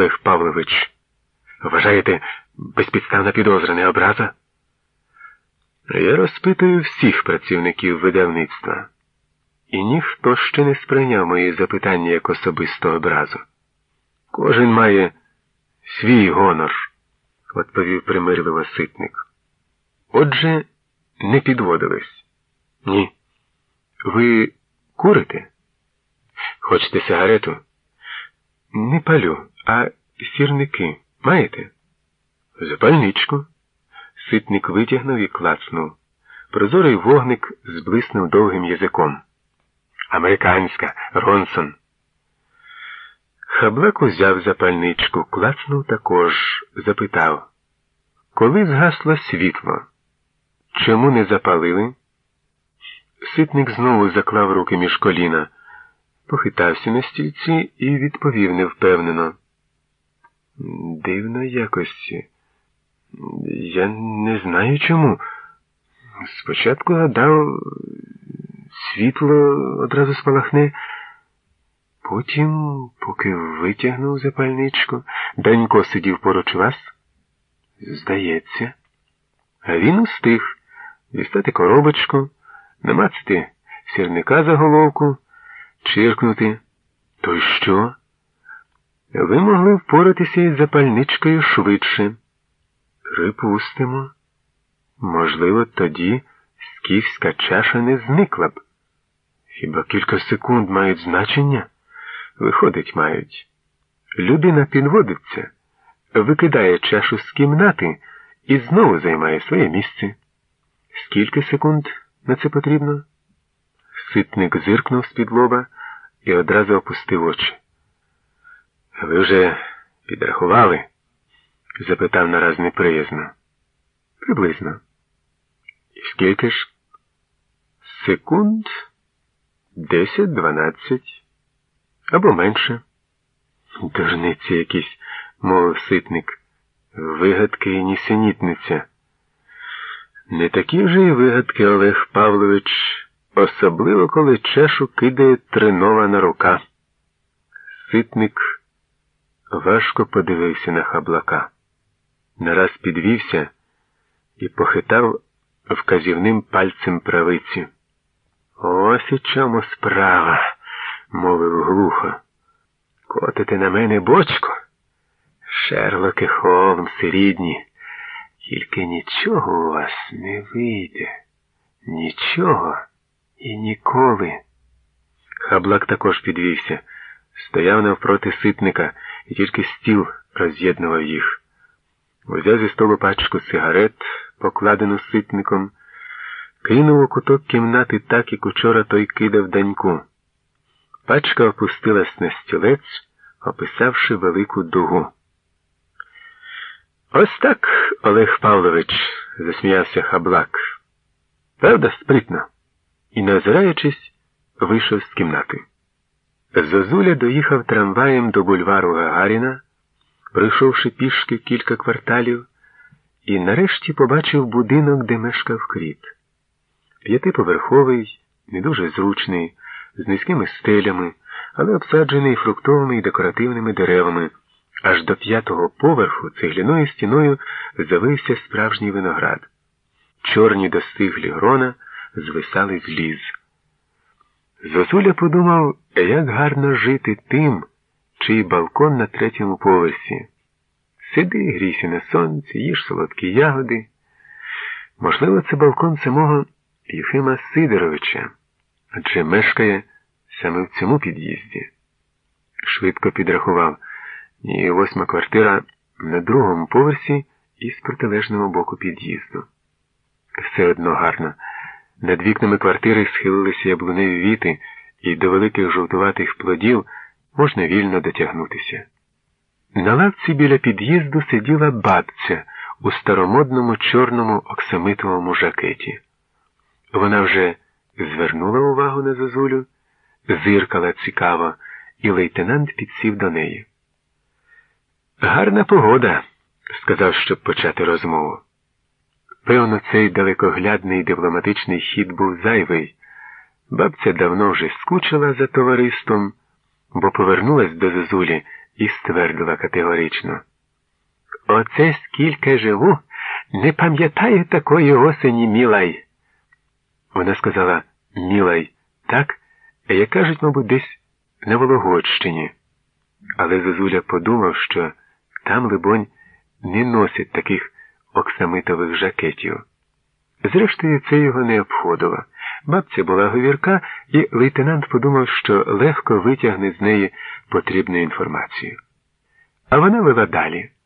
Олег Павлович. Вважаєте, безпідставна підозра не образа? Я розпитую всіх працівників видавництва, і ніхто ще не сприйняв мої запитання як особисту образу. Кожен має свій гонор, відповів примирливо ситник. Отже, не підводились. Ні. Ви курите? Хочете сигарету? Не палю, а сірники маєте? Запальничку. Ситник витягнув і клацнув. Прозорий вогник зблиснув довгим язиком. Американська, Ронсон. Хаблак узяв запальничку, клацнув також, запитав, коли згасло світло? Чому не запалили? Ситник знову заклав руки між коліна, похитався на стільці і відповів невпевнено. Дивно якось. Я не знаю чому. Спочатку гадав, світло одразу спалахне, потім, поки витягнув запальничку, Данько сидів поруч вас. Здається, а він устиг дістати коробочку, намацати сірника за головку, чиркнути. То й що? Ви могли впоратися із запальничкою швидше. Припустимо. Можливо, тоді скіфська чаша не зникла б. Хіба кілька секунд мають значення? Виходить, мають. Людина підводиться, викидає чашу з кімнати і знову займає своє місце. Скільки секунд на це потрібно? Ситник зиркнув з-під лоба і одразу опустив очі. Ви вже підрахували? запитав нараз неприязно. Приблизно. І скільки ж? Секунд десять, дванадцять. Або менше. Дурниці якісь, мовив ситник. Вигадки і нісенітниця. Не такі вже й вигадки, Олег Павлович, особливо коли чашу кидає тренована рука. Ситник важко подивився на хаблака. Нараз підвівся і похитав вказівним пальцем правиці. Ось у чому справа, мовив глухо. Котите на мене бочку? Шерлоки Холмси, рідні. Тільки нічого у вас не вийде. Нічого і ніколи. Хаблак також підвівся, стояв навпроти ситника, і тільки стіл роз'єднував їх. Узяв зі столу пачку сигарет, покладену ситником, кинув у куток кімнати так, як учора той кидав даньку. Пачка опустилась на стілець, описавши велику дугу. Ось так, Олег Павлович, засміявся хаблак. Правда, спритно? І, не озираючись, вийшов з кімнати. Зозуля доїхав трамваєм до бульвару Гагаріна, пройшовши пішки кілька кварталів, і нарешті побачив будинок, де мешкав кріт. П'ятиповерховий, не дуже зручний, з низькими стелями, але обсаджений фруктовими і декоративними деревами. Аж до п'ятого поверху цегляною стіною завився справжній виноград. Чорні достиглі грона звисали з ліз. Зозуля подумав, як гарно жити тим, чий балкон на третьому поверсі. Сиди, грійся на сонці, їж солодкі ягоди. Можливо, це балкон самого Єфима Сидоровича, адже мешкає саме в цьому під'їзді. Швидко підрахував, і восьма квартира на другому поверсі і з протилежного боку під'їзду. Все одно гарно. Над вікнами квартири схилилися яблуневі віти, і до великих жовтуватих плодів можна вільно дотягнутися. На лавці біля під'їзду сиділа бабця у старомодному чорному оксамитовому жакеті. Вона вже звернула увагу на зозулю, зиркала цікаво, і лейтенант підсів до неї. Гарна погода, сказав, щоб почати розмову. Певно, цей далекоглядний дипломатичний хід був зайвий. Бабця давно вже скучила за товариством, бо повернулась до Зозулі і ствердила категорично. Оце скільки живу, не пам'ятаю такої осені, мілай. Вона сказала мілай так, як кажуть, мабуть, десь на Вологодщині. Але Зозуля подумав, що там, либонь, не носять таких оксамитових жакетів. Зрештою, це його не обходило. Бабця була говірка, і лейтенант подумав, що легко витягне з неї потрібну інформацію. А вона вела далі.